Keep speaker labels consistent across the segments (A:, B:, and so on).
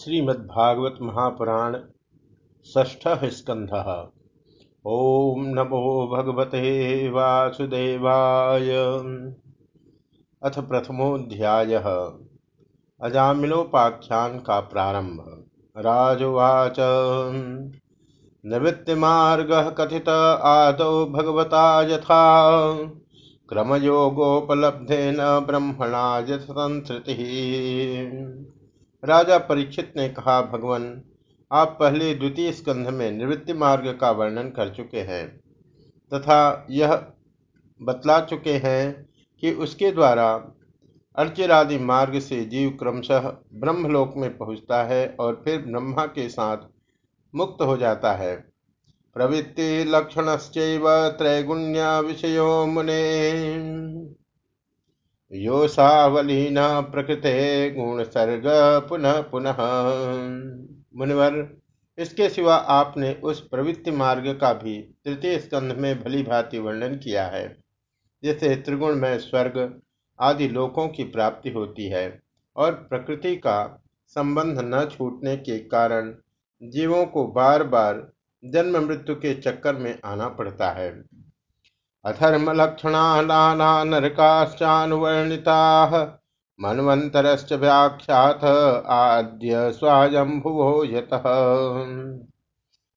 A: श्रीमद्भागवत महापुराण षष्ठ स्कंध नमो भगवते वासुदेवाय। अथ प्रथमोध्याय अजामिलोपाख्यान का प्रारंभ। राजुवाच। निवृत्तिमार्ग कथित आदौ भगवता यथा। क्रमयोगोपलब्धेन ब्रह्मणा यथसंसृति। राजा परीक्षित ने कहा, भगवान, आप पहले द्वितीय स्कंध में निवृत्ति मार्ग का वर्णन कर चुके हैं तथा यह बतला चुके हैं कि उसके द्वारा अर्चिरादि मार्ग से जीव क्रमशः ब्रह्मलोक में पहुँचता है और फिर ब्रह्मा के साथ मुक्त हो जाता है। प्रवृत्ति लक्षण त्रैगुण्य विषयो मुने। योसावलीन प्रकृते गुण सर्ग पुनः पुनः। मुनिवर, इसके सिवा आपने उस प्रवृत्ति मार्ग का भी तृतीय स्कंध में भली भांति वर्णन किया है जिससे त्रिगुण में स्वर्ग आदि लोकों की प्राप्ति होती है और प्रकृति का संबंध न छूटने के कारण जीवों को बार बार जन्म मृत्यु के चक्कर में आना पड़ता है। अधर्मलक्षणा नाना नरकाश्चानुवर्णिताः मन्वन्तरश्च व्याख्यात आद्य स्वायंभुवो यतः।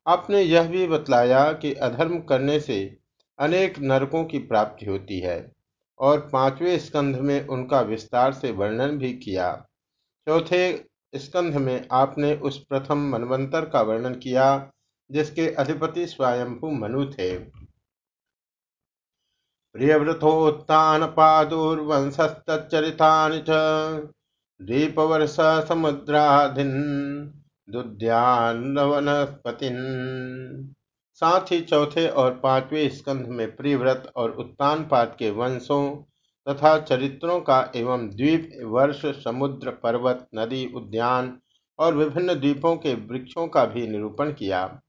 A: आपने यह भी बतलाया कि अधर्म करने से अनेक नरकों की प्राप्ति होती है, और पाँचवें स्कंध में उनका विस्तार से वर्णन भी किया। चौथे स्कंध में आपने उस प्रथम मनवंतर का वर्णन किया, जिसके अधिपति स्वयंभू मनु थे। प्रियव्रतोत्तानपादुर्वंशस्तच्चरितानि च द्वीपवर्षसमुद्राधिन् दुद्यान्नवनस्पतिन् साथ ही चौथे और पाँचवें स्कंध में प्रियव्रत और उत्तान पाद के वंशों तथा चरित्रों का एवं द्वीप वर्ष समुद्र पर्वत नदी उद्यान और विभिन्न द्वीपों के वृक्षों का भी निरूपण किया।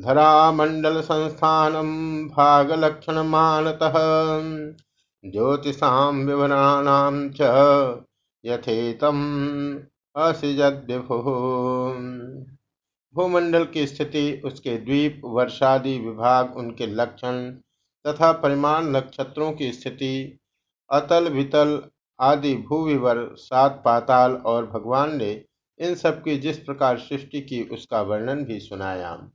A: धरामण्डलसंस्थानं भागलक्षणमानतः ज्योतिषां विवराणां च यथेतम् असिजद्विभुः भूमंडल की स्थिति, उसके द्वीप, वर्षादि विभाग, उनके लक्षण तथा परिमाण नक्षत्रों की स्थिति, अतल, वितल आदि भूविवर, सात पाताल और भगवान ने इन सब की जिस प्रकार सृष्टि की, उसका वर्णन भी सुनाया।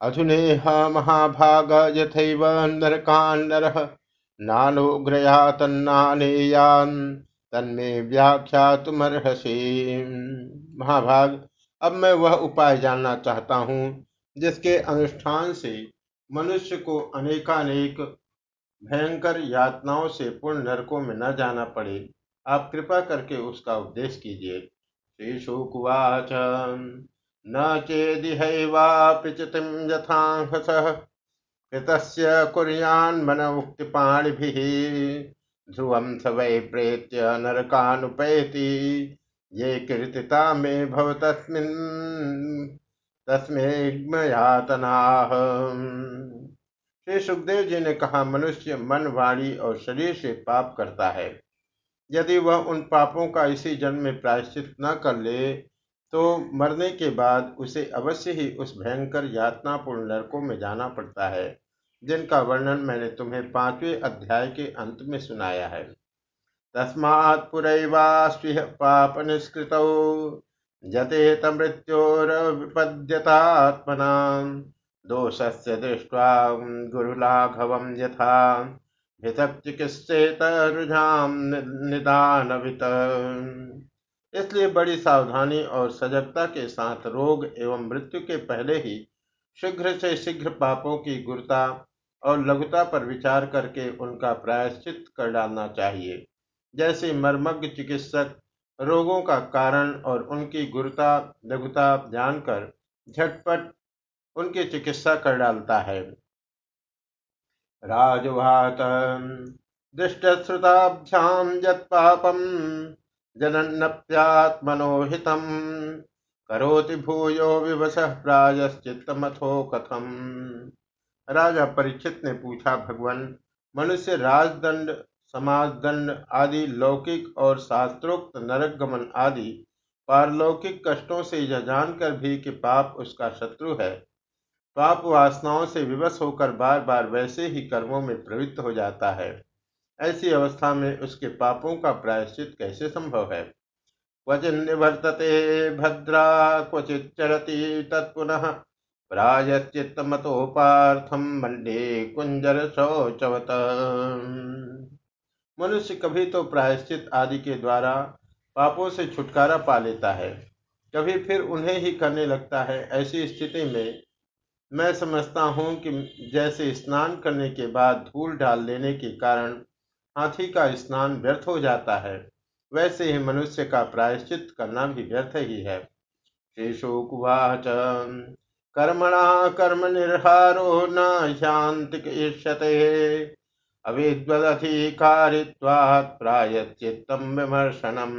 A: अधुनेह महाभाग यथैव नरकान्नरः। नानुग्रया तन्नानेयान्, तन्मे व्याख्यातुमर्हसि। महाभाग। अब मैं वह उपाय जानना चाहता हूँ, जिसके अनुष्ठान से मनुष्य को अनेकानेक भयंकर यातनाओं से पूर्ण नरकों में न जाना पड़े। आप कृपा करके उसका उपदेश कीजिए। श्री शुकुवाच न चेदिहैवापि चितिं यथांहसः कृतस्य कुर्यान्मनमुक्तिपाणिभिः ध्रुवं स वै प्रेत्य नरकानुपैति ये कीर्तिता मे भव तस्मेग्मयातनाः श्री सुखदेव जी ने कहा, मनुष्य मन, वाणी और शरीर से पाप करता है। यदि वह उन पापों का इसी जन्म में प्रायश्चित न कर ले तो मरने के बाद उसे अवश्य ही उस भयंकर यातनापूर्ण नरकों में जाना पड़ता है, जिनका वर्णन मैंने तुम्हें पाँचवें अध्याय के अंत में सुनाया है। तस्मात् पुरैवास्विह पाप निष्कृत जतेत मृत्योरविपद्यतात्मना, दोषस्य दृष्ट्वा गुरुलाघवं यथा भितक चिकित्सेत रुझाम निदानवित। इसलिए बड़ी सावधानी और सजगता के साथ रोग एवं मृत्यु के पहले ही शीघ्र से शीघ्र पापों की गुरता और लघुता पर विचार करके उनका प्रायश्चित कर डालना चाहिए। जैसे मर्मज्ञ चिकित्सक रोगों का कारण और उनकी गुरुता, लघुता जानकर झटपट उनकी चिकित्सा कर डालता है। राजवात दृष्ट श्रुताभ्याम जत पापम जनन्नप्यात्मनो हितम। करोति भूयो विवश प्रायश्चित्तमथो कथम। राजा परीक्षित ने पूछा, भगवान, मनुष्य राजदंड समाज दंड आदि, लौकिक और शास्त्रोक्त नरक गमन आदि, पारलौकिक कष्टों से यह जानकर भी कि पाप उसका शत्रु है। पाप वासनाओं से विवश होकर बार बार वैसे ही कर्मों में प्रवृत्त हो जाता है। ऐसी अवस्था में उसके पापों का प्रायश्चित कैसे संभव है? क्वचिन निवर्तते भद्रा, क्वचित चरती तत्पुनः पार्थम मंडे कुंजर शौचवत। मनुष्य कभी तो प्रायश्चित आदि के द्वारा पापों से छुटकारा पा लेता है। कभी फिर उन्हें ही करने लगता है। ऐसी स्थिति में मैं समझता हूँ कि जैसे स्नान करने के बाद धूल डाल लेने के कारण हाथी का स्नान व्यर्थ हो जाता है। वैसे ही मनुष्य का प्रायश्चित करना भी व्यर्थ ही है। श्रीशुकुवाच कर्मणा कर्म निर्हारो न शांति विमर्शनम।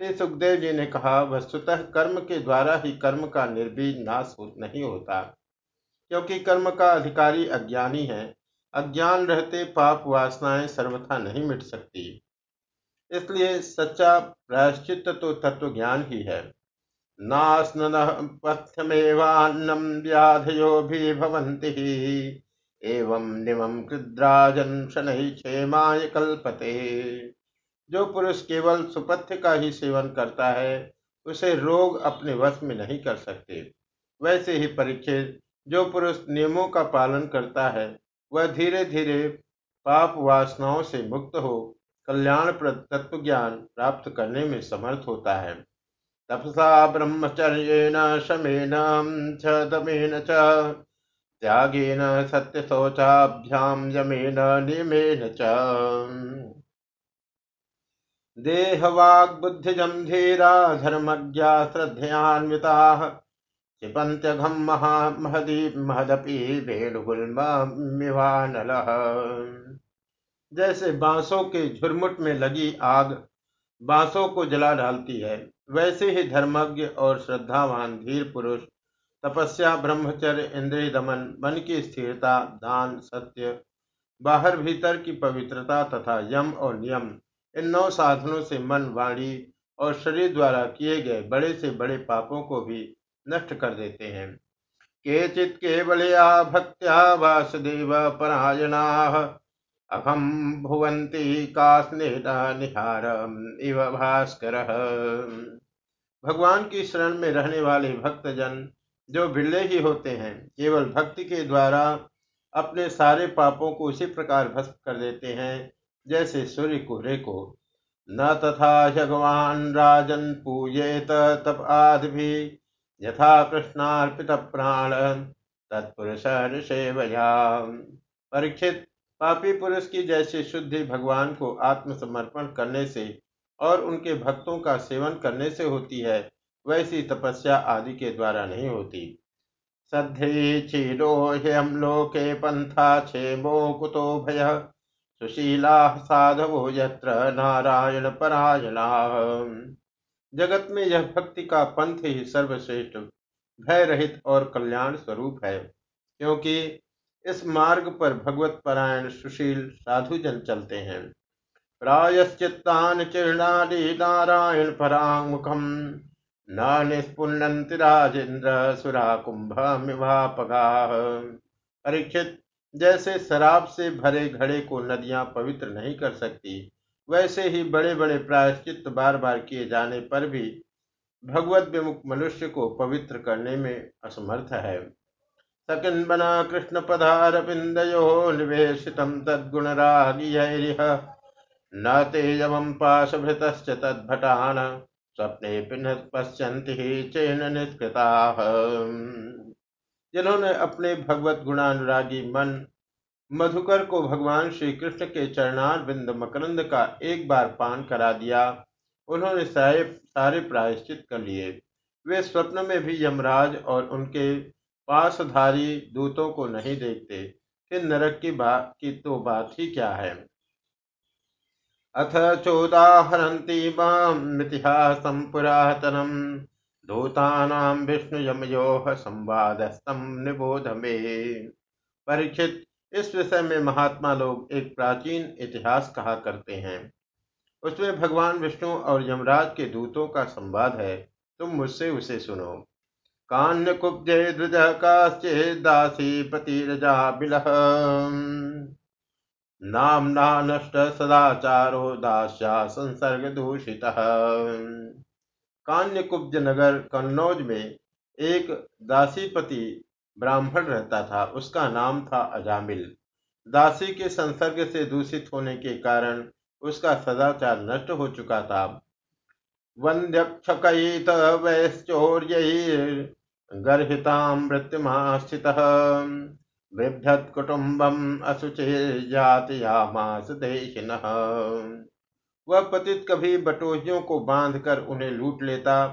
A: श्री सुखदेव जी ने कहा, वस्तुतः कर्म के द्वारा ही कर्म का निर्बीज नाश नहीं होता, क्योंकि कर्म का अधिकारी अज्ञानी है। अज्ञान रहते पाप वासनाएँ सर्वथा नहीं मिट सकती। इसलिए सच्चा प्रायश्चित तो तत्व ज्ञान ही है। नास्न पथ्यमेवान्नम व्याधयो भी एवं कृद्राजन क्षेमाय कल्पते। जो पुरुष केवल सुपथ्य का ही सेवन करता है, उसे रोग अपने वश में नहीं कर सकते। वैसे ही परीक्षित जो पुरुष नियमों का पालन करता है वह धीरे धीरे पाप वासनाओं से मुक्त हो कल्याण तत्व ज्ञान प्राप्त करने में समर्थ होता है। तपसा ब्रह्मचर्य शमेन च दमेन च। त्यागेन सत्य शौचाभ्याम यमेन नियमेन च। देहवाग्बुद्धिजम धीरा धर्मज्ञा श्रद्धयान्विता क्षिपन्त्यघम महदी महदपि वेणुगुल्मिवानल जैसे बांसों के झुरमुट में लगी आग बांसों को जला डालती है, वैसे ही धर्मज्ञ और श्रद्धावान धीर पुरुष, तपस्या, ब्रह्मचर्य, इंद्रिय दमन, मन की स्थिरता, दान, सत्य, बाहर भीतर की पवित्रता तथा यम और नियम, इन नौ साधनों से मन, वाणी और शरीर द्वारा किए गए बड़े से बड़े पापों को भी नष्ट कर देते हैं। केचित केवलया भक्त्या वासुदेव परायणा। अहम भुवंती का निहार इव भास्कर। भगवान की शरण में रहने वाले भक्तजन जो बिरले ही होते हैं, केवल भक्ति के द्वारा अपने सारे पापों को उसी प्रकार भस्म कर देते हैं, जैसे सूर्य कोहरे को न तथा भगवान राजन पूजेत तप आदि भी यथा कृष्णार्पित प्राण तत्पुरुष परीक्षित, पापी पुरुष की जैसी शुद्धि भगवान को आत्मसमर्पण करने से और उनके भक्तों का सेवन करने से होती है, वैसी तपस्या आदि के द्वारा नहीं होती। सद्धि क्षीरो ह्यम लोके पंथा क्षेमो कुतो भय, सुशीला साधवो यत्र नारायण परायणा। जगत में यह भक्ति का पंथ ही सर्वश्रेष्ठ भय रहित और कल्याण स्वरूप है, क्योंकि इस मार्ग पर भगवत परायण सुशील साधुजन चलते हैं। प्रायश्चित्तान चिर्णादि नारायण परामुखम न राजेंद्र सुरा कुंभ परीक्षित, जैसे शराब से भरे घड़े को नदियाँ पवित्र नहीं कर सकती वैसे ही बड़े बड़े प्रायश्चित बार बार किए जाने पर भी भगवत विमुख मनुष्य को पवित्र करने में असमर्थ है। सकिन बना कृष्ण पदार बिंदयो निवेशित तद्गुण रागी न तेजम पाशभृत तद्भटान, स्वप्ने पश्यंति चैन निष्कृता। जिन्होंने अपने भगवत गुणानुरागी मन मधुकर को भगवान श्री कृष्ण के चरणार बिंद मकरंद का एक बार पान करा दिया। उन्होंने सारे सारे प्रायश्चित कर लिए। वे स्वप्न में भी यमराज और उनके पासधारी दूतों को नहीं देखते फिर नरक की बात की तो बात ही क्या है। अथ चोदाहरन्तीमामितिहासं पुरातनम्। दूतानां विष्णुयमयोः संवादस्तम निबोध में। परीक्षित इस विषय में महात्मा लोग एक प्राचीन इतिहास कहा करते हैं। उसमें भगवान विष्णु और यमराज के दूतों का संवाद है। तुम मुझसे उसे सुनो। कान्य कुब्जे बिलह नष्ट सदाचारो दास्या संसर्ग दूषित कान्यकुब्ज नगर कन्नौज में एक दासीपति ब्राह्मण रहता था, उसका नाम था अजामिल। दासी के संसर्ग से दूषित होने के कारण उसका सदाचार नष्ट हो चुका था। वह पतित कभी बटोहियों को बांधकर उन्हें लूट लेता,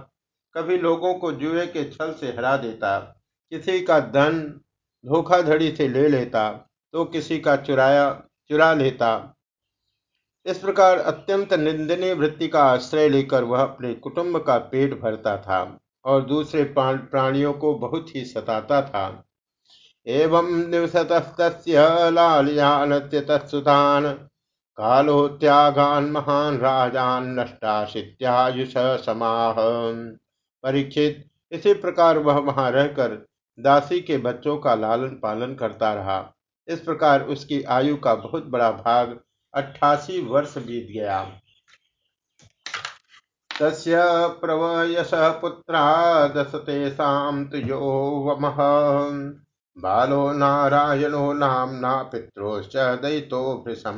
A: कभी लोगों को जुए के छल से हरा देता। किसी का धन धोखाधड़ी से ले लेता तो किसी का चुराया, चुरा लेता। इस प्रकार अत्यंत निंदनीय वृत्ति का आश्रय लेकर वह अपने कुटुंब का पेट भरता था और दूसरे प्राणियों को बहुत ही सताता था। एवं लालयानस्य तत्सुतान कालोत्यागान महान राजान नष्टाशित्यायुष समाह परीक्षित, इसी प्रकार वह वहाँ रहकर दासी के बच्चों का लालन पालन करता रहा। इस प्रकार उसकी आयु का बहुत बड़ा भाग अट्ठासी वर्ष बीत गया। तस्य प्रवयस पुत्रा दश तेषां तु यो वमः। बालो नारायणो नामना पित्रोश्च दैतो भृशम।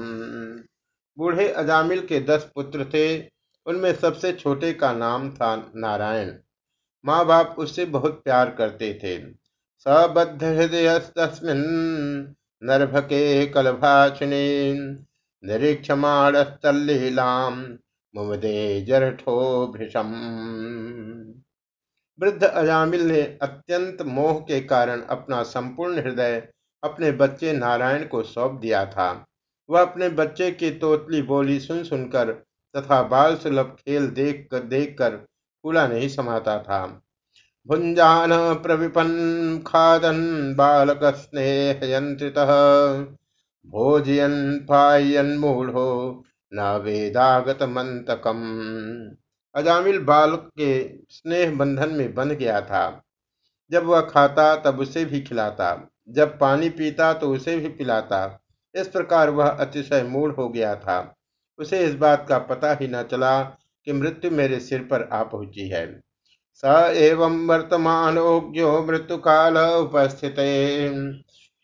A: बूढ़े अजामिल के दस पुत्र थे, उनमें सबसे छोटे का नाम था नारायण। माँ बाप उससे बहुत प्यार करते थे। सबद्ध हृदय तस्मिन् नर्भके कलभाषिणी निरीक्षमाणस्तल्लीलाम मुमदे जरठो भृशम वृद्ध अजामिल ने अत्यंत मोह के कारण अपना संपूर्ण हृदय अपने बच्चे नारायण को सौंप दिया था। वह अपने बच्चे की तोतली बोली सुन सुनकर तथा बाल सुलभ खेल देख कर देख कर फूला नहीं समाता था। भुंजान प्रविपन खादन बालक स्नेहयंत्रित भोजयन पायन मूढ़ो न वेदागत मंतकम अजामिल बालक के स्नेह बंधन में बंध गया था। जब वह खाता, तब उसे भी खिलाता। जब पानी पीता तो उसे भी पिलाता। इस प्रकार वह अतिशय मूढ़ हो गया था। उसे इस बात का पता ही न चला कि मृत्यु मेरे सिर पर आ पहुँची है। स एवं मृत्यु काल उपस्थित।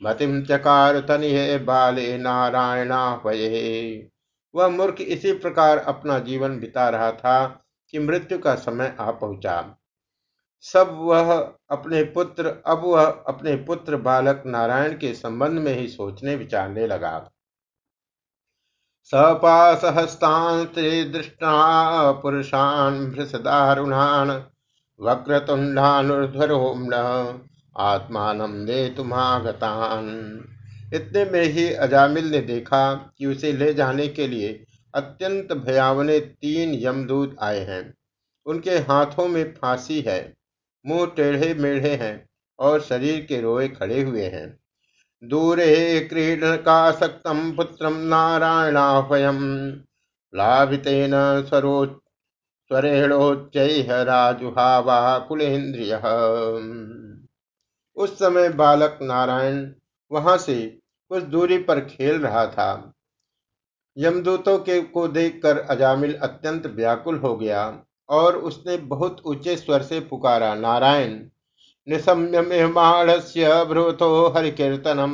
A: मतिम चकार तनिये बाले नारायणा वह मूर्ख इसी प्रकार अपना जीवन बिता रहा था कि मृत्यु का समय आ पहुँचा। सब वह अपने पुत्र, अब वह अपने पुत्र बालक नारायण के संबंध में ही सोचने विचारने लगा। सपासहस्तांस्त्री दृष्टा पुरुषान भृषदारुणान वक्रतुंडानुध्वरोम्न आत्मान दे तुम्हागतान इतने में ही अजामिल ने देखा कि उसे ले जाने के लिए अत्यंत भयावने तीन यमदूत आए हैं। उनके हाथों में फांसी है, मुँह टेढ़े मेढ़े हैं और शरीर के रोए खड़े हुए हैं। दूरे क्रीडन का सक्तम पुत्रम नारायणाह्वयम लाभितेन स्वरो स्वरेणोच्चैः राजुहावा कुलेन्द्रिय। उस समय बालक नारायण वहाँ से कुछ दूरी पर खेल रहा था। यमदूतों के को देखकर अजामिल अत्यंत व्याकुल हो गया और उसने बहुत ऊँचे स्वर से पुकारा, नारायण निशम्यमाणस्य भ्रुवतो हरिकीर्तनम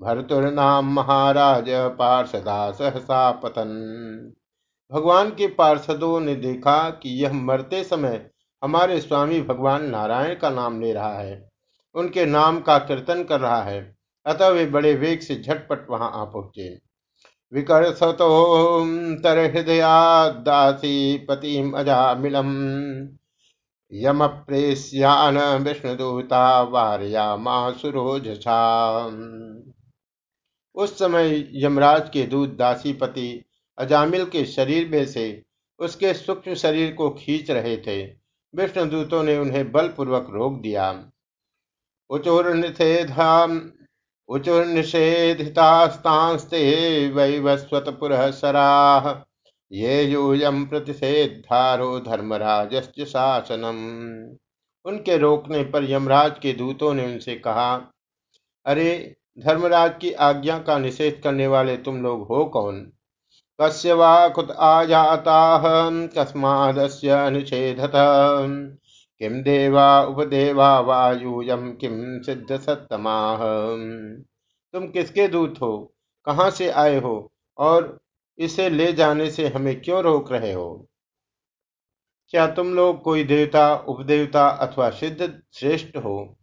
A: भरतुर्नाम महाराज पार्षदा सहसा पतन। भगवान के पार्षदों ने देखा कि यह मरते समय हमारे स्वामी भगवान नारायण का नाम ले रहा है। उनके नाम का कीर्तन कर रहा है। अतः वे बड़े वेग से झटपट वहाँ आ पहुँचे। हृदया विकर्षतोऽन्तर्हृदयादासी पतिम् अजामिलम्। यमप्रेस्यान विष्णुदूता वार्यामासुरोझा उस समय यमराज के दूत दासीपति अजामिल के शरीर में से उसके सूक्ष्म शरीर को खींच रहे थे। विष्णुदूतों ने उन्हें बलपूर्वक रोक दिया। उचूर्निषेधाम उचुर्निषेधितास्तांस्ते वैवस्वतपुरः सराः ये यूयम प्रतिषेधारो शासनम। उनके रोकने पर यमराज के दूतों ने उनसे कहा, अरे, धर्मराज की आज्ञा का निषेध करने वाले तुम लोग हो कौन? कस्य वा कुत आजाताः कस्मादस्य निषेधत किम देवा उपदेवा वायुयम किम सिद्ध तुम किसके दूत हो? कहाँ से आए हो? और इसे ले जाने से हमें क्यों रोक रहे हो? क्या तुम लोग कोई देवता, उपदेवता अथवा सिद्ध श्रेष्ठ हो?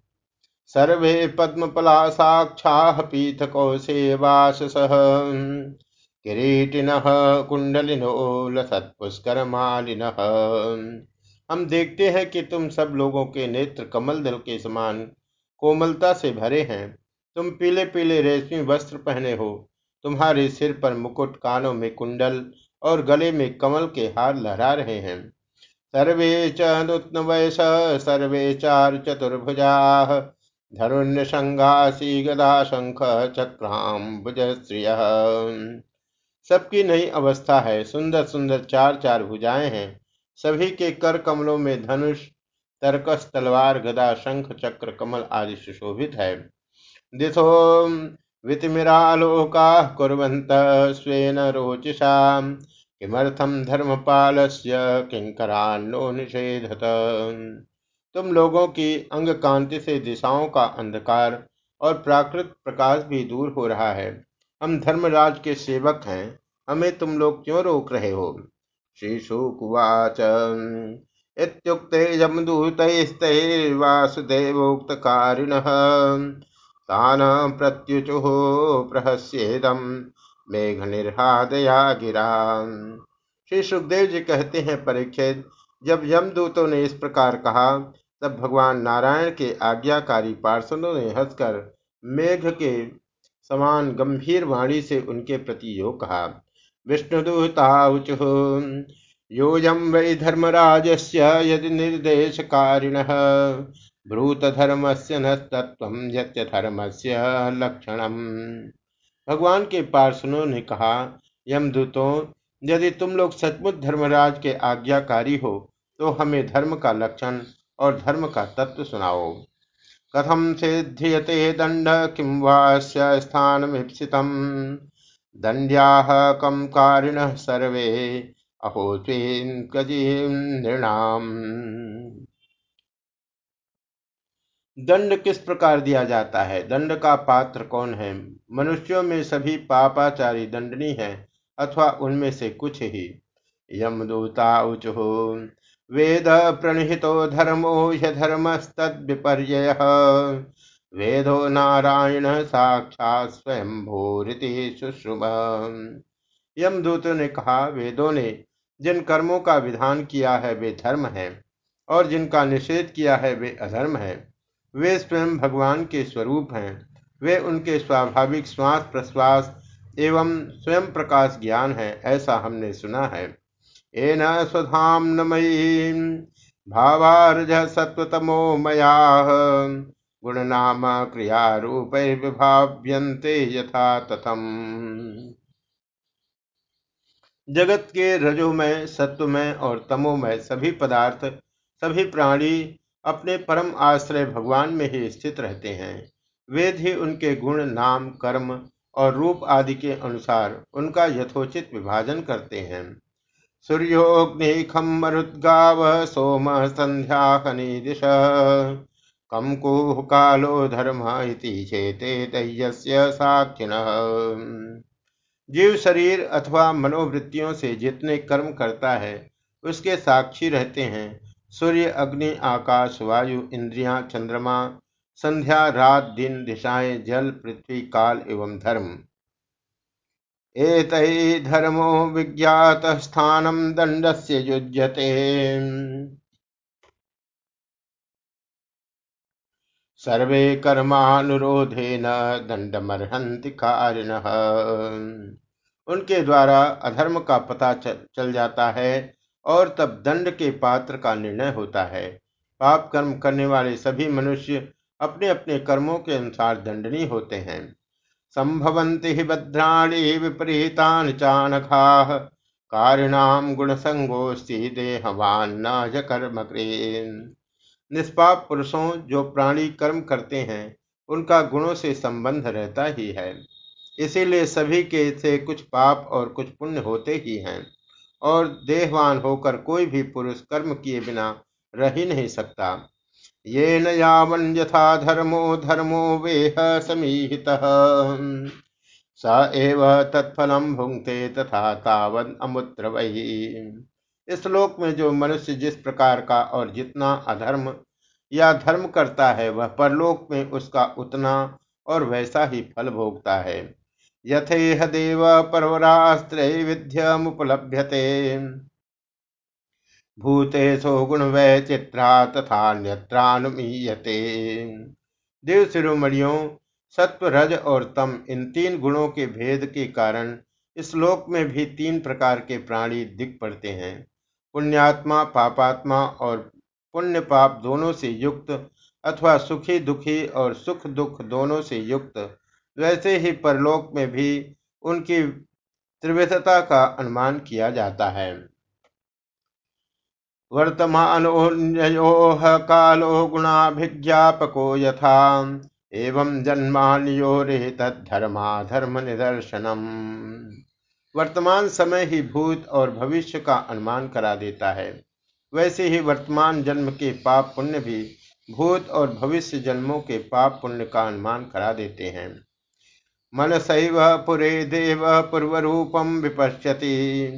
A: सर्वे पद्मपला साक्षा पीठको सेवास किरीटिनः कुंडलिनो मालिन हम देखते हैं कि तुम सब लोगों के नेत्र कमल दल के समान कोमलता से भरे हैं। तुम पीले पीले रेशमी वस्त्र पहने हो। तुम्हारे सिर पर मुकुट कानों में कुंडल और गले में कमल के हार लहरा रहे हैं। सर्वे च वयस सर्वे चार चतुर्भुजा। धरुण्य संघासी गदा शंख चक्राम्बुज श्रिय सबकी नई अवस्था है। सुंदर सुंदर चार चार भुजाएँ हैं। सभी के कर कमलों में धनुष, तरकस, तलवार, गदा, शंख, चक्र, कमल आदि सुशोभित है। दिशो वितिमिरालोका कुर्वन्त स्वेन रोचिषा किमर्थम धर्मपालस्य किंकरान्नो निषेधत? तुम लोगों की अंग कांति से दिशाओं का अंधकार और प्राकृत प्रकाश भी दूर हो रहा है। हम धर्मराज के सेवक हैं, हमें तुम लोग क्यों रोक रहे हो? श्री शुकुवाच इत्युक्ते यमदूतैस्तैर्वासुदेवोक्तकारिणः तान प्रत्युचुः प्रहस्येदम मेघ निर्हादया गिरा। श्री सुखदेव जी कहते हैं परीक्षित जब यमदूतों ने इस प्रकार कहा, तब भगवान नारायण के आज्ञाकारी पार्षदों ने हंसकर मेघ के समान गंभीर वाणी से उनके प्रति यो कहा। विष्णुदूताऊचु योऽयं वै धर्मराजस्य यदि निर्देशकारिणः न तत्त्वं यत्यधर्मस्य लक्षणम्। भगवान के पार्षदों ने कहा यमदूतों यदि तुम लोग सचमुच धर्मराज के आज्ञाकारी हो तो हमें धर्म का लक्षण और धर्म का तत्व सुनाओ। कथम सिद्ध्यते दंड किं वास्य स्थानमीप्सितम्? दंड्याः कम कारिण सर्वे? अहो नृणाम। दंड किस प्रकार दिया जाता है? दंड का पात्र कौन है? मनुष्यों में सभी पापाचारी दंडनी है, अथवा उनमें से कुछ ही। यमदूता उचु वेद प्रणिहितो धर्मो ह्यधर्मस्तद्विपर्यय वेदो नारायण साक्षात स्वयं भूरिति सुश्रुभ यमदूतों ने कहा, वेदों ने जिन कर्मों का विधान किया है, वे धर्म है, और जिनका निषेध किया है, वे अधर्म है। वे स्वयं भगवान के स्वरूप हैं। वे उनके स्वाभाविक श्वास प्रश्वास एवं स्वयं प्रकाश ज्ञान है, ऐसा हमने सुना है। येन स्वधाम्नमयी भावार्ज सत्वतमो मया। गुणनाम क्रियारूपैर्विभाव्यन्ते यथा तथम। जगत के रजोमय, सत्वमय और तमोमय सभी पदार्थ, सभी प्राणी अपने परम आश्रय भगवान में ही स्थित रहते हैं। वेद ही उनके गुण, नाम, कर्म और रूप आदि के अनुसार उनका यथोचित विभाजन करते हैं। सूर्योऽग्निखं मरुद्गाव सोम सन्ध्याखनि दिश कम कुः कालो धर्म चेते साक्षिणः। जीव शरीर अथवा मनोवृत्तियों से जितने कर्म करता है, उसके साक्षी रहते हैं। सूर्य, अग्नि, आकाश, वायु, इंद्रियाँ, चंद्रमा, संध्या, रात, दिन, दिशाएँ, जल, पृथ्वी, काल एवं धर्म। एतैर्धर्मो दंड से युज्यते। सर्वे कर्मानुरोधेन दंडमर्हन्ति कारिण। उनके द्वारा अधर्म का पता चल जाता है और तब दंड के पात्र का निर्णय होता है। पाप कर्म करने वाले सभी मनुष्य अपने अपने कर्मों के अनुसार दंडनीय होते हैं। संभवन्ति हि भद्राणि विपरीतानि चानघाः कारिणाम गुण संगोस्ती देहवान न कर्म निष्पाप पुरुषों जो प्राणी कर्म करते हैं, उनका गुणों से संबंध रहता ही है। इसीलिए सभी के से कुछ पाप और कुछ पुण्य होते ही हैं, और देहवान होकर कोई भी पुरुष कर्म किए बिना रह ही नहीं सकता। ये न यावन यथा धर्मो धर्मो वेह समीहित। स एव तत्फलम भुंगते तथा तावद अमुत्र वही इस श्लोक में जो मनुष्य जिस प्रकार का और जितना अधर्म या धर्म करता है, वह परलोक में उसका उतना और वैसा ही फल भोगता है। यथेह देव परवरास्त्र विद्यमुपलभ्यते भूतेषु गुणवैचित्रा तथा न्यत्रानुमीयते। देव शिरोमणियों सत्व रज और तम, इन तीन गुणों के भेद के कारण इस लोक में भी तीन प्रकार के प्राणी दिख पड़ते हैं। पुण्यात्मा, पापात्मा और पुण्य पाप दोनों से युक्त अथवा सुखी दुखी और सुख दुख दोनों से युक्त, वैसे ही परलोक में भी उनकी त्रिविधता का अनुमान किया जाता है। वर्तमानोऽन्ययोः कालो गुणाभिज्ञापको यथा। एवं धर्म निदर्शनम वर्तमान समय ही भूत और भविष्य का अनुमान करा देता है। वैसे ही वर्तमान जन्म के पाप पुण्य भी भूत और भविष्य जन्मों के पाप पुण्य का अनुमान करा देते हैं। मन सैव पुरे देव पूर्व रूपम विपश्यति।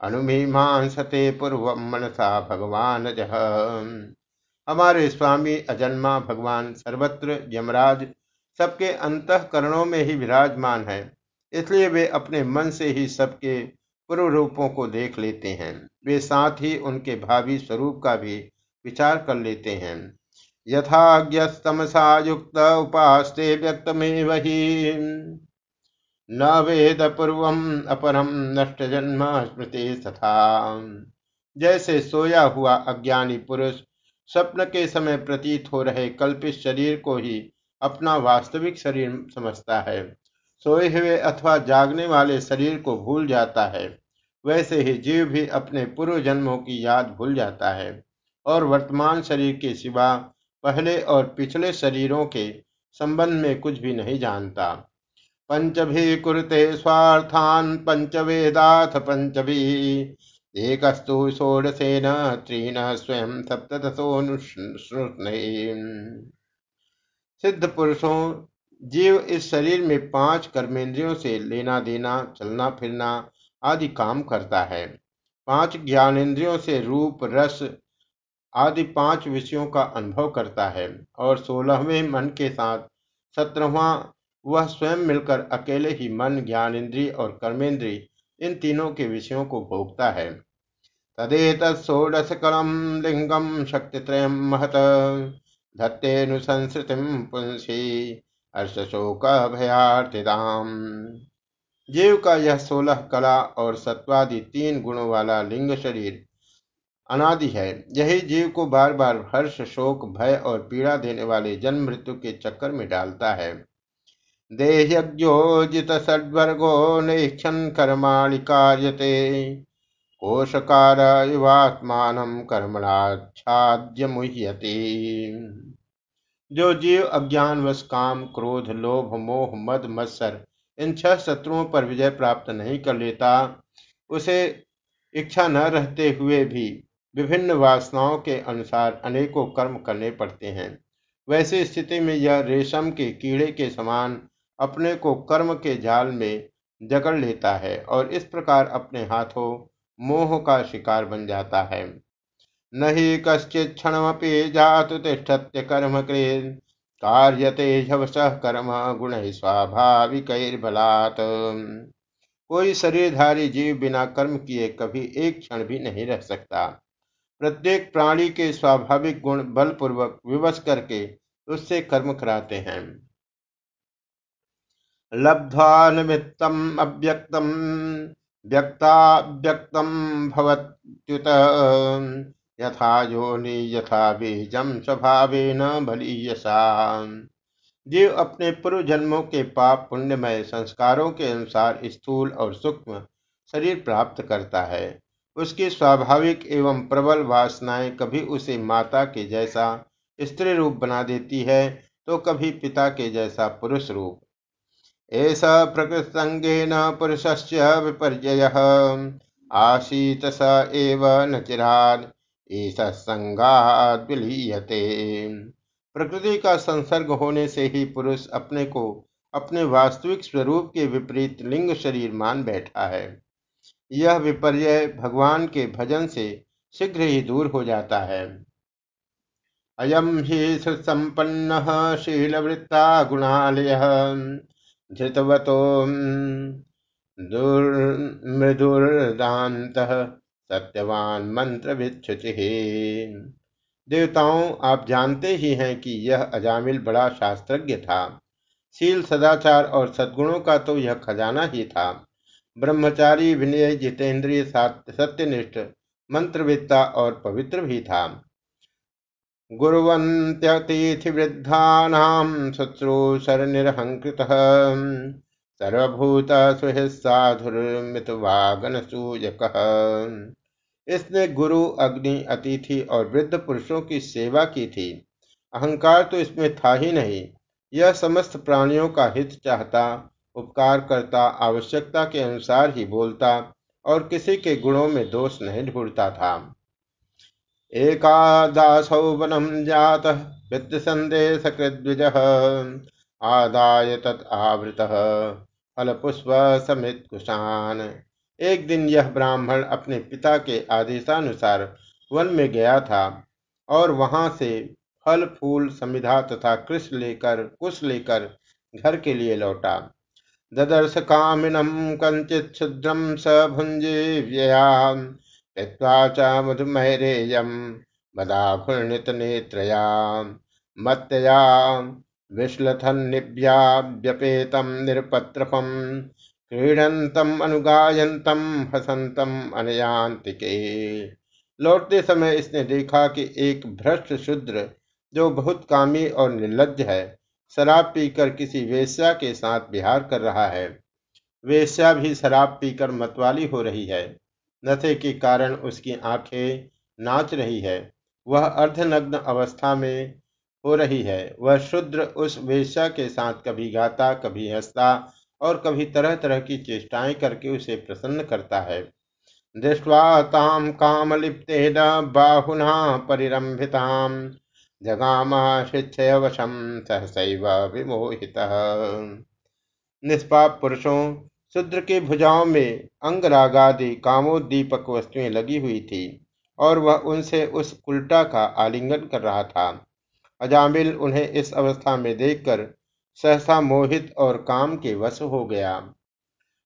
A: अनुमीमांसते पूर्व मनसा भगवान जह हमारे स्वामी अजन्मा भगवान सर्वत्र यमराज सबके अंतकरणों में ही विराजमान है, इसलिए वे अपने मन से ही सबके पूर्व रूपों को देख लेते हैं। वे साथ ही उनके भावी स्वरूप का भी विचार कर लेते हैं। यथाज्ञस्तमसा युक्त उपास्ते व्यक्त में वही न वेद पूर्व अपरम नष्ट जन्म स्मृति तथा जैसे सोया हुआ अज्ञानी पुरुष स्वप्न के समय प्रतीत हो रहे कल्पित शरीर को ही अपना वास्तविक शरीर समझता है। सोए हुए अथवा जागने वाले शरीर को भूल जाता है। वैसे ही जीव भी अपने पूर्व जन्मों की याद भूल जाता है। और वर्तमान शरीर के सिवा पहले और पिछले शरीरों के संबंध में कुछ भी नहीं जानता। पंचभी कुरुते स्वार्थान पंचवेदाथ पंचभी। एकस्तु षोडशेन त्रीन स्वयं सप्तशोनुष्ण सिद्ध पुरुषों, जीव इस शरीर में पाँच कर्मेंद्रियों से लेना देना, चलना फिरना आदि काम करता है। पाँच ज्ञानेन्द्रियों से रूप, रस आदि पाँच विषयों का अनुभव करता है और सोलहवें मन के साथ सत्रहवा वह स्वयं मिलकर अकेले ही मन ज्ञानेन्द्रिय और कर्मेंद्रिय, इन तीनों के विषयों को भोगता है। तदेत षोडशकलम लिंगम शक्तित्रय महत धत्तेनुसंसृति पुंसी हर्षशोक भयार्थिदाम जीव का यह सोलह कला और सत्वादि तीन गुणों वाला लिंग शरीर अनादि है। यही जीव को बार बार हर्ष, शोक, भय और पीड़ा देने वाले जन्म मृत्यु के चक्कर में डालता है। देह्यज्ञोजित षड्वर्गो नेक्षन कर्माणि कार्यते। कोशकार युवात्मान कर्मणाच्छाद्य मुह्यति जो जीव अज्ञान वश काम, क्रोध, लोभ, मोह, मद, मत्सर, इन छह शत्रुओं पर विजय प्राप्त नहीं कर लेता, उसे इच्छा न रहते हुए भी विभिन्न वासनाओं के अनुसार अनेकों कर्म करने पड़ते हैं। वैसी स्थिति में यह रेशम के कीड़े के समान अपने को कर्म के जाल में जकड़ लेता है और इस प्रकार अपने हाथों मोह का शिकार बन जाता है। न ही कश्चित क्षणमपि जातु तिष्ठत्य कर्म कृत कार्यते झवस कर्म गुण स्वाभाविक कोई शरीरधारी जीव बिना कर्म किए कभी एक क्षण भी नहीं रह सकता। प्रत्येक प्राणी के स्वाभाविक गुण बलपूर्वक विवश करके उससे कर्म कराते हैं। लब्ध्वा निमित्तम् अव्यक्तं व्यक्ताव्यक्तं भवत्युत। यथा योनि, यथा बीजम स्वभावेन बलीयसा। जीव अपने पूर्व जन्मों के पाप, पुण्यमय संस्कारों के अनुसार स्थूल और सूक्ष्म शरीर प्राप्त करता है। उसकी स्वाभाविक एवं प्रबल वासनाएँ कभी उसे माता के जैसा स्त्री रूप बना देती है तो कभी पिता के जैसा पुरुष रूप। ऐसा प्रकृतसंगेन पुरुषस्य विपर्य आसीत स एव न चिराद संगालीयते प्रकृति का संसर्ग होने से ही पुरुष अपने को अपने वास्तविक स्वरूप के विपरीत लिंग शरीर मान बैठा है। यह विपर्य भगवान के भजन से शीघ्र ही दूर हो जाता है। अयम ही सुसंपन्न शीलवृत्ता गुणालय। धृतवतो दुर्मृदुर्दात सत्यवान मंत्र विच्छुचि। देवताओं, आप जानते ही हैं कि यह अजामिल बड़ा शास्त्रज्ञ था। शील सदाचार और सद्गुणों का तो यह खजाना ही था। ब्रह्मचारी विनय जितेंद्रिय सत्यनिष्ठ, मंत्रविद्ता और पवित्र भी था। गुरुवंत्यतिथिवृद्धानां शुश्रूषरनिरहङ्कृतः सर्वभूत सूयक इसने गुरु, अग्नि, अतिथि और वृद्ध पुरुषों की सेवा की थी। अहंकार तो इसमें था ही नहीं। यह समस्त प्राणियों का हित चाहता, उपकार करता, आवश्यकता के अनुसार ही बोलता और किसी के गुणों में दोष नहीं ढूंढता था। एकादासौ वनम जात वित्त संदेश कृद्विज आदाय तत् आवृत। फल पुष्प समित कुशान एक दिन यह ब्राह्मण अपने पिता के आदेशानुसार वन में गया था और वहाँ से फल, फूल, समिधा तथा कृष लेकर, कुश लेकर घर के लिए लौटा। ददर्श कामिनम कंचित क्षुद्रम स भुंजे व्यया च मधुमैरेयम मदाघूर्णित नेत्रया मत्तया विश्लथन्निव्याव्यपेतम निरपत्रपम क्रीडन्तम अनुगायन्तम हसंतम अनयांतिके लौटते समय इसने देखा कि एक भ्रष्ट शूद्र, जो बहुत कामी और निर्लज है, शराब पीकर किसी वेश्या के साथ विहार कर रहा है। वेश्या भी शराब पीकर मतवाली हो रही है। नशे के कारण उसकी आँखें नाच रही है। वह अर्धनग्न अवस्था में हो रही है। वह शुद्र उस वेश्या के साथ कभी गाता, कभी हंसता और कभी तरह तरह की चेष्टाएँ करके उसे प्रसन्न करता है। दृष्टवा ताम कामलिप्तेन बाहुना परिरंभिताम जगामाशिक्षयवशम सहसैव विमोहित। निष्पाप पुरुषों शुद्र के भुजाओं में अंगरागादि कामोद्दीपक वस्तुएँ लगी हुई थी, और वह उनसे उस उल्टा का आलिंगन कर रहा था। अजामिल उन्हें इस अवस्था में देखकर सहसा मोहित और काम के वश हो गया।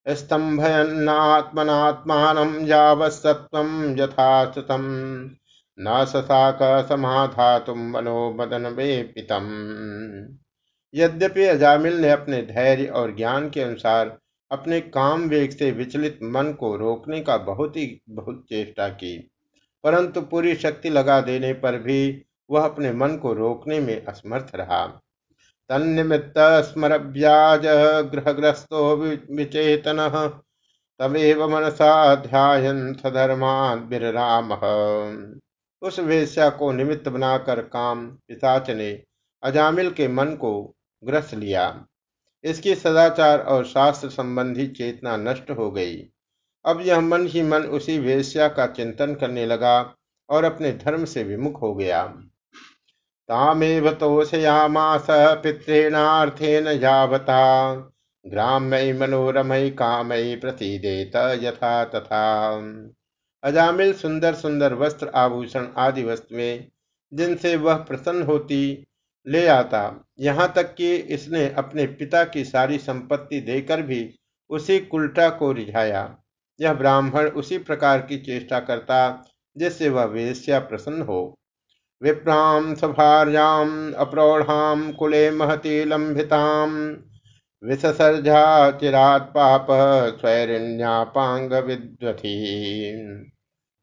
A: स्तंभयन्नात्मनात्मान यावत्सत्व यथास्तम न ससाक समाधातुम मनो मदन वेपितम यद्यपि अजामिल ने अपने धैर्य और ज्ञान के अनुसार अपने काम वेग से विचलित मन को रोकने का बहुत ही, बहुत चेष्टा की। परंतु पूरी शक्ति लगा देने पर भी वह अपने मन को रोकने में असमर्थ रहा। तन्निमित्त स्मर ब्याज ग्रहग्रस्तो विचेतन तमेव मनसा ध्यान सधर्मान विराम उस वेश्या को निमित्त बनाकर काम, पिशाच ने अजामिल के मन को ग्रस लिया। इसकी सदाचार और शास्त्र संबंधी चेतना नष्ट हो गई। अब यह मन ही मन उसी वेश्या का चिंतन करने लगा और अपने धर्म से विमुख हो गया। तामेव तोषयामास पितृणार्थेन यावता। ग्राम्य मनोरमय कामय प्रतीदेत यथा तथा। अजामिल सुंदर सुंदर वस्त्र आभूषण आदि वस्तुएँ जिनसे वह प्रसन्न होती ले आता। यहाँ तक कि इसने अपने पिता की सारी संपत्ति देकर भी उसी कुल्टा को रिझाया। यह ब्राह्मण उसी प्रकार की चेष्टा करता, जिससे वह वेश्या प्रसन्न हो। विप्राम सभार्याम अप्रौढ़ाम कुले महती लंबिताम विससर्जा चिरात पाप स्वैरिण्यापांग विद्वथी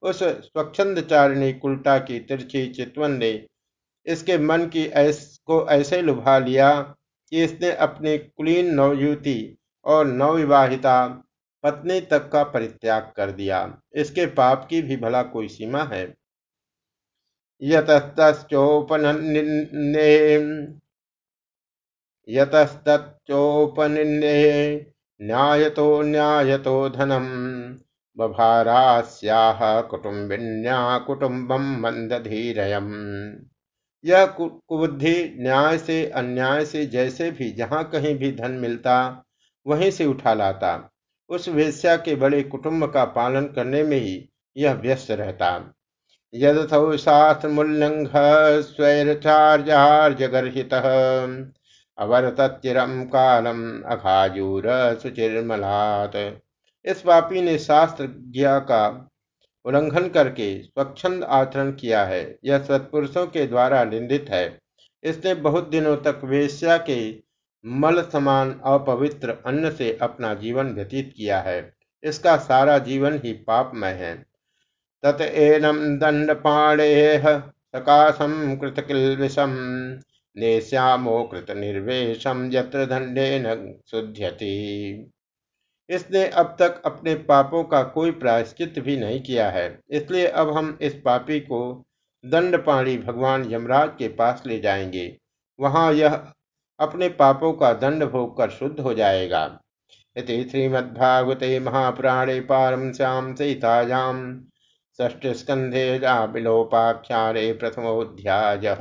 A: उस स्वच्छंदचारिणी कुल्टा की तिरछी चितवन ने इसके मन की ऐस, को ऐसे लुभा लिया कि इसने अपनी कुलीन नवयुवती और नवविवाहिता पत्नी तक का परित्याग कर दिया। इसके पाप की भी भला कोई सीमा है। यतस्तोपनिन्ने यतस्तोपनिन्ने न्यायतो न्यायतो धनम, बभारास्याह कुटुम्बिन्या कुटुम्बम मंदधीरयम यह कुबुद्धि न्याय से, अन्याय से जैसे भी, जहाँ कहीं भी धन मिलता, वहीं से उठा लाता। उस वेश्या के बड़े कुटुंब का पालन करने में ही यह व्यस्त रहता। यदथौ शास्त्रमुल्लंघ स्वैरचार्यार्जगर्हित अवर्तचिरम कालम अघाजूर सुचिर्मलात। इस पापी ने शास्त्र का उल्लंघन करके स्वच्छंद आचरण किया है। यह सत्पुरुषों के द्वारा निंदित है। इसने बहुत दिनों तक वेश्या के मल समान अपवित्र अन्न से अपना जीवन व्यतीत किया है। इसका सारा जीवन ही पापमय है। तत एनम दंड पाणेह सकाशम कृत किलविषम नेश्यामो कृत निर्वेशम यत्र दंडे न शुद्ध्यति इसने अब तक अपने पापों का कोई प्रायश्चित भी नहीं किया है। इसलिए अब हम इस पापी को दंडपाणी भगवान यमराज के पास ले जाएँगे। वहाँ यह अपने पापों का दंड भोग कर शुद्ध हो जाएगा। इति श्रीमद्भागवते महापुराणे पारमश्याम सहितायाम षष्ठ स्कंधे विलोपाख्याने प्रथमोध्याय